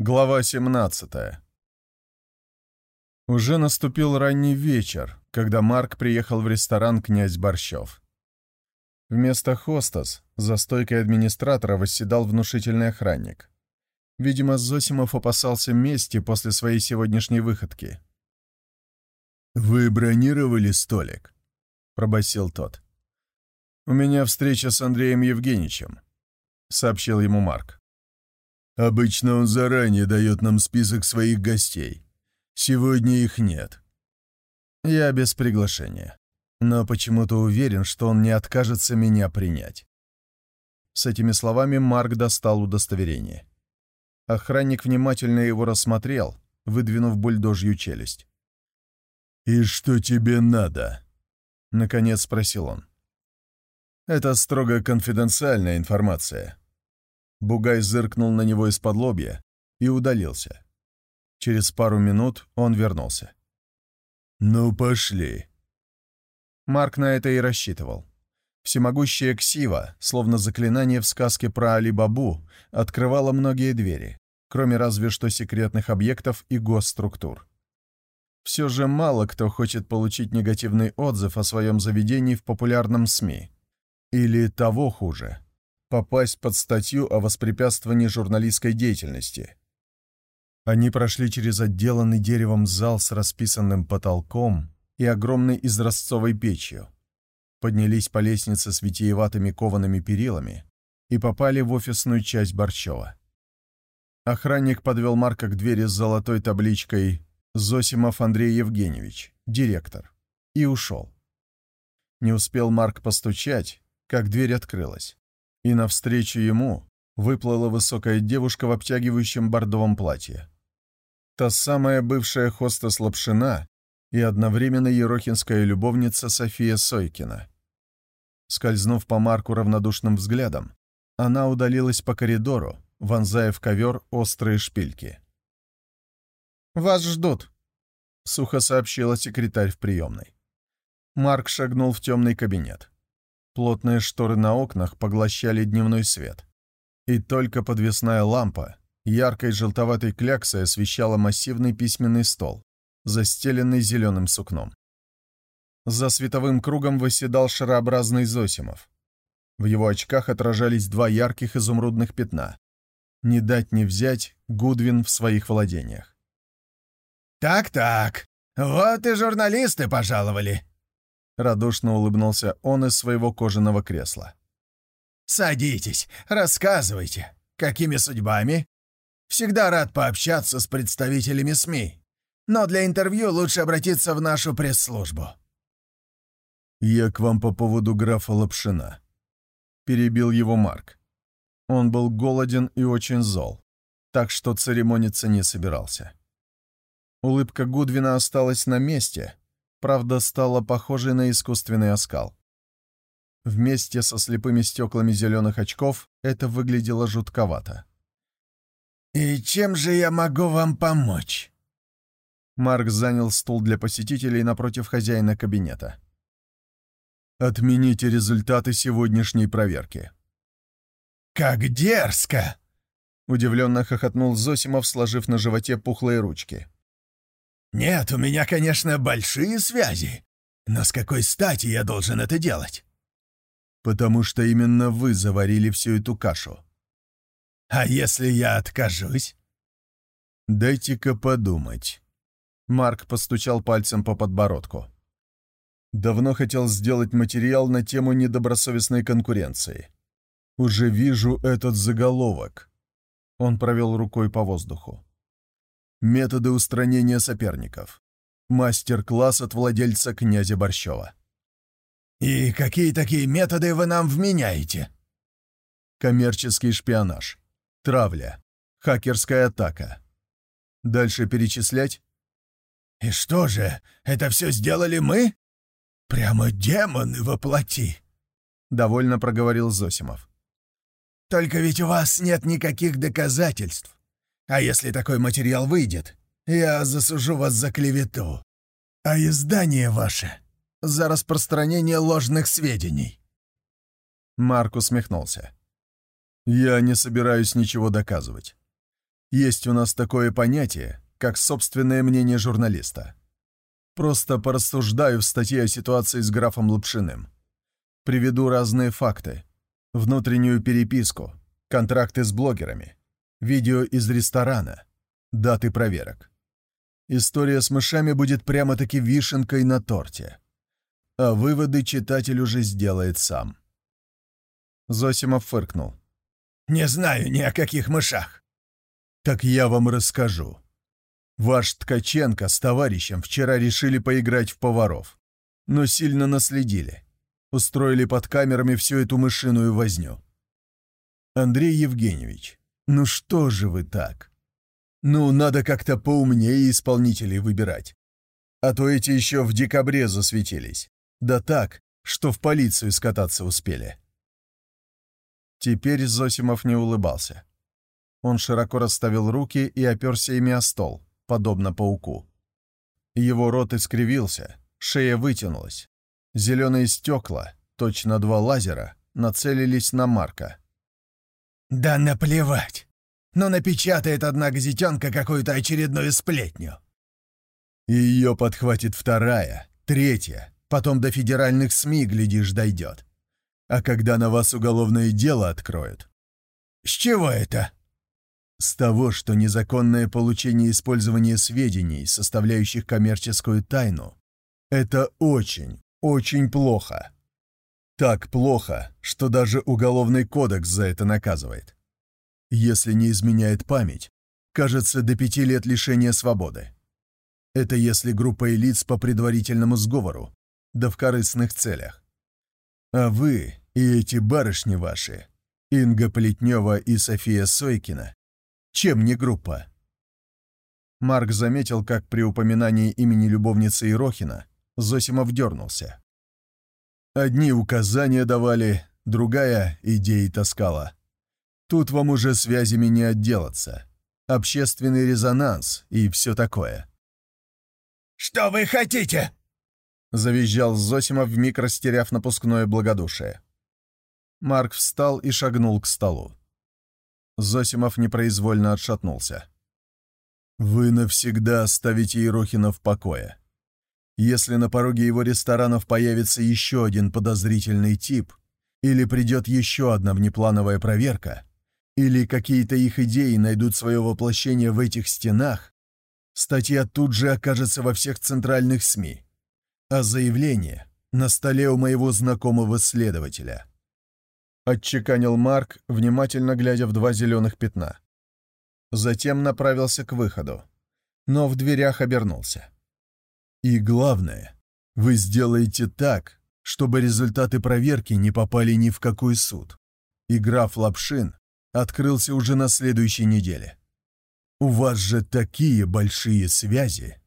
Глава 17 Уже наступил ранний вечер, когда Марк приехал в ресторан «Князь Борщев». Вместо хостес за стойкой администратора восседал внушительный охранник. Видимо, Зосимов опасался мести после своей сегодняшней выходки. «Вы бронировали столик?» — пробасил тот. «У меня встреча с Андреем Евгеньевичем», — сообщил ему Марк. «Обычно он заранее дает нам список своих гостей. Сегодня их нет». «Я без приглашения, но почему-то уверен, что он не откажется меня принять». С этими словами Марк достал удостоверение. Охранник внимательно его рассмотрел, выдвинув бульдожью челюсть. «И что тебе надо?» — наконец спросил он. «Это строго конфиденциальная информация». Бугай зыркнул на него из-под лобья и удалился. Через пару минут он вернулся. «Ну, пошли». Марк на это и рассчитывал. Всемогущая Ксива, словно заклинание в сказке про Али-Бабу, открывала многие двери, кроме разве что секретных объектов и госструктур. Все же мало кто хочет получить негативный отзыв о своем заведении в популярном СМИ. Или того хуже — попасть под статью о воспрепятствовании журналистской деятельности. Они прошли через отделанный деревом зал с расписанным потолком и огромной изразцовой печью, поднялись по лестнице с витиеватыми коваными перилами и попали в офисную часть Борчева. Охранник подвел Марка к двери с золотой табличкой Зосимов Андрей Евгеньевич, директор, и ушел. Не успел Марк постучать, как дверь открылась, и навстречу ему выплыла высокая девушка в обтягивающем бордовом платье. Та самая бывшая хостес Лапшина и одновременно ерохинская любовница София Сойкина. Скользнув по Марку равнодушным взглядом, она удалилась по коридору, вонзая в ковер острые шпильки. «Вас ждут», — сухо сообщила секретарь в приемной. Марк шагнул в темный кабинет. Плотные шторы на окнах поглощали дневной свет. И только подвесная лампа, яркой желтоватой кляксой освещала массивный письменный стол, застеленный зеленым сукном. За световым кругом восседал шарообразный Зосимов. В его очках отражались два ярких изумрудных пятна. Не дать не взять Гудвин в своих владениях. «Так-так, вот и журналисты пожаловали!» Радушно улыбнулся он из своего кожаного кресла. «Садитесь, рассказывайте, какими судьбами? Всегда рад пообщаться с представителями СМИ, но для интервью лучше обратиться в нашу пресс-службу». «Я к вам по поводу графа Лапшина», — перебил его Марк. Он был голоден и очень зол, так что церемониться не собирался. Улыбка Гудвина осталась на месте, правда, стала похожей на искусственный оскал. Вместе со слепыми стеклами зеленых очков это выглядело жутковато. «И чем же я могу вам помочь?» Марк занял стул для посетителей напротив хозяина кабинета. «Отмените результаты сегодняшней проверки». «Как дерзко!» — удивленно хохотнул Зосимов, сложив на животе пухлые ручки. «Нет, у меня, конечно, большие связи. Но с какой стати я должен это делать?» «Потому что именно вы заварили всю эту кашу». «А если я откажусь?» «Дайте-ка подумать». Марк постучал пальцем по подбородку. «Давно хотел сделать материал на тему недобросовестной конкуренции. Уже вижу этот заголовок». Он провел рукой по воздуху. Методы устранения соперников. Мастер-класс от владельца князя Борщева. «И какие такие методы вы нам вменяете?» Коммерческий шпионаж. Травля. Хакерская атака. Дальше перечислять? «И что же, это все сделали мы? Прямо демоны воплоти!» — довольно проговорил Зосимов. «Только ведь у вас нет никаких доказательств. А если такой материал выйдет, я засужу вас за клевету. А издание ваше — за распространение ложных сведений». Марк усмехнулся. «Я не собираюсь ничего доказывать. Есть у нас такое понятие, как собственное мнение журналиста. Просто порассуждаю в статье о ситуации с графом Лапшиным. Приведу разные факты. Внутреннюю переписку, контракты с блогерами, видео из ресторана, даты проверок. История с мышами будет прямо-таки вишенкой на торте. А выводы читатель уже сделает сам. Зосимов фыркнул. «Не знаю ни о каких мышах». «Так я вам расскажу. Ваш Ткаченко с товарищем вчера решили поиграть в поваров, но сильно наследили. Устроили под камерами всю эту мышиную возню. Андрей Евгеньевич, ну что же вы так? Ну, надо как-то поумнее исполнителей выбирать. А то эти еще в декабре засветились. Да так, что в полицию скататься успели. Теперь Зосимов не улыбался. Он широко расставил руки и оперся ими о стол, подобно пауку. Его рот искривился, шея вытянулась. Зеленые стекла, точно два лазера, нацелились на Марка. «Да наплевать! Но напечатает одна газетенка какую-то очередную сплетню!» И ее подхватит вторая, третья, потом до федеральных СМИ, глядишь, дойдет. А когда на вас уголовное дело откроют? С чего это? С того, что незаконное получение и использование сведений, составляющих коммерческую тайну, это очень, очень плохо. Так плохо, что даже Уголовный кодекс за это наказывает. Если не изменяет память, кажется, до пяти лет лишения свободы. Это если группа лиц по предварительному сговору, да в корыстных целях. А вы и эти барышни ваши, Инга Плетнева и София Сойкина, чем не группа? Марк заметил, как при упоминании имени любовницы Ирохина Зосимов дернулся. Одни указания давали, другая идеи таскала. Тут вам уже связями не отделаться. Общественный резонанс и все такое. «Что вы хотите?» — завизжал Зосимов, вмиг растеряв напускное благодушие. Марк встал и шагнул к столу. Зосимов непроизвольно отшатнулся. «Вы навсегда оставите Ерохина в покое. Если на пороге его ресторанов появится еще один подозрительный тип, или придет еще одна внеплановая проверка, или какие-то их идеи найдут свое воплощение в этих стенах, статья тут же окажется во всех центральных СМИ, а заявление на столе у моего знакомого следователя. Отчеканил Марк, внимательно глядя в два зеленых пятна. Затем направился к выходу, но в дверях обернулся. И главное, вы сделаете так, чтобы результаты проверки не попали ни в какой суд. И граф Лапшин открылся уже на следующей неделе. У вас же такие большие связи.